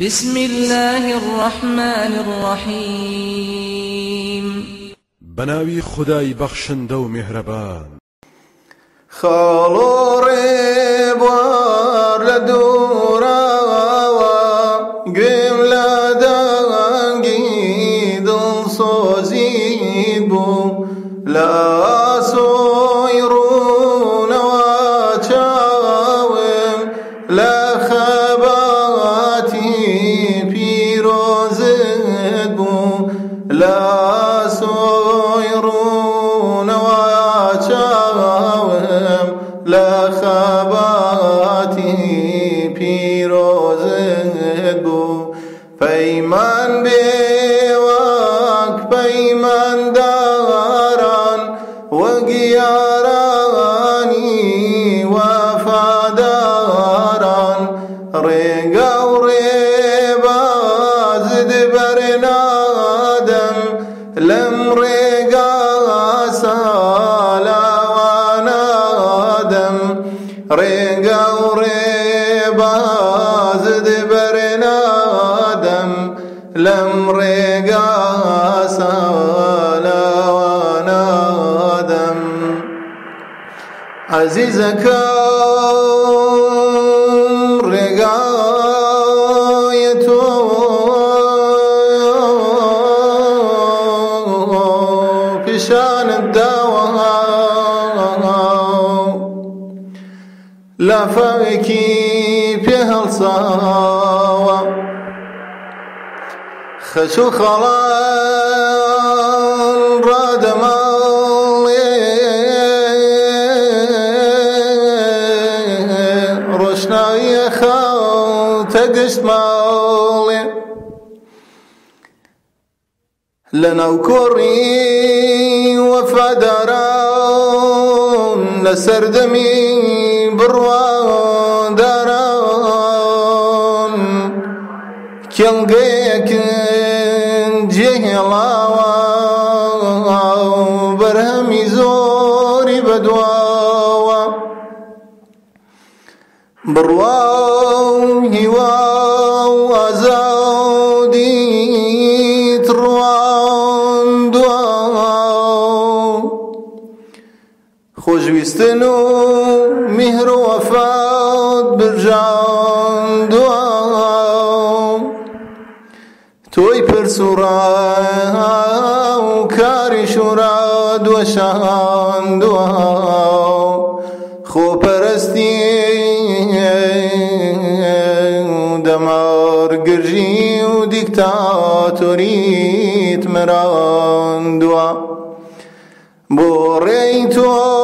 بسم الله الرحمن الرحيم. بناوي خداي بخشن دو مهربان. خالو ريبوار لدورا لا دانجي دل صوزيد بو. لا سويرون واتشاوم لا بو پیمان بیواک پیمان داران. وگیارانی وفاداران. ریگا و ریباز برنادم. لم ریگا سالاوانادم ریگا و ریباز برنادم لم ریگا سالاوانادم عزیزکم ڕێگای تۆ پیشانت داوە لافاوێکی پێ هەڵساوە خەش و خەڵان ڕادەماڵێ ڕۆشناویە خاوتە گشت ماڵێ لە ناو کۆڕی وەفاداران لە سەردەمی کێڵگەیەکن جێهێڵاوە بەرهەمی زۆری بەدواوە. بڕوا و هیوا و ئازادیت ڕواندووە خۆشویستن و میهر و سورا و کار شورا دو شان دو خو پرستی دمار گرژی و دیکتاتوریت مران دو بوری تو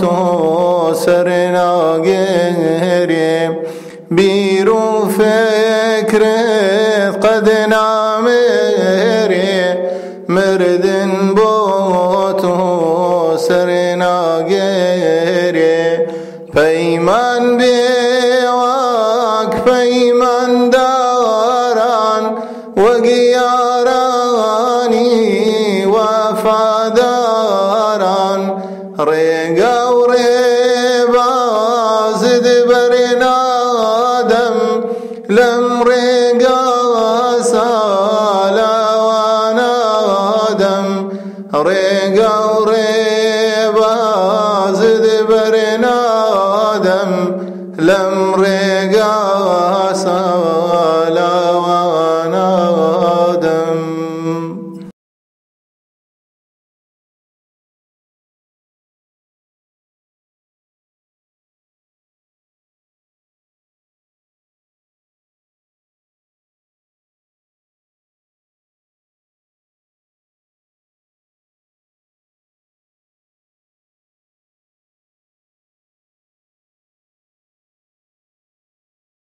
تۆ سەر ناگێرێ بیر و فکرت نامێرێ مردن بۆ تۆ سەر ناگێرێ پەیمان بێواک پەیمان داران وەگیارانی وەفاداران ڕێگا و لمرقا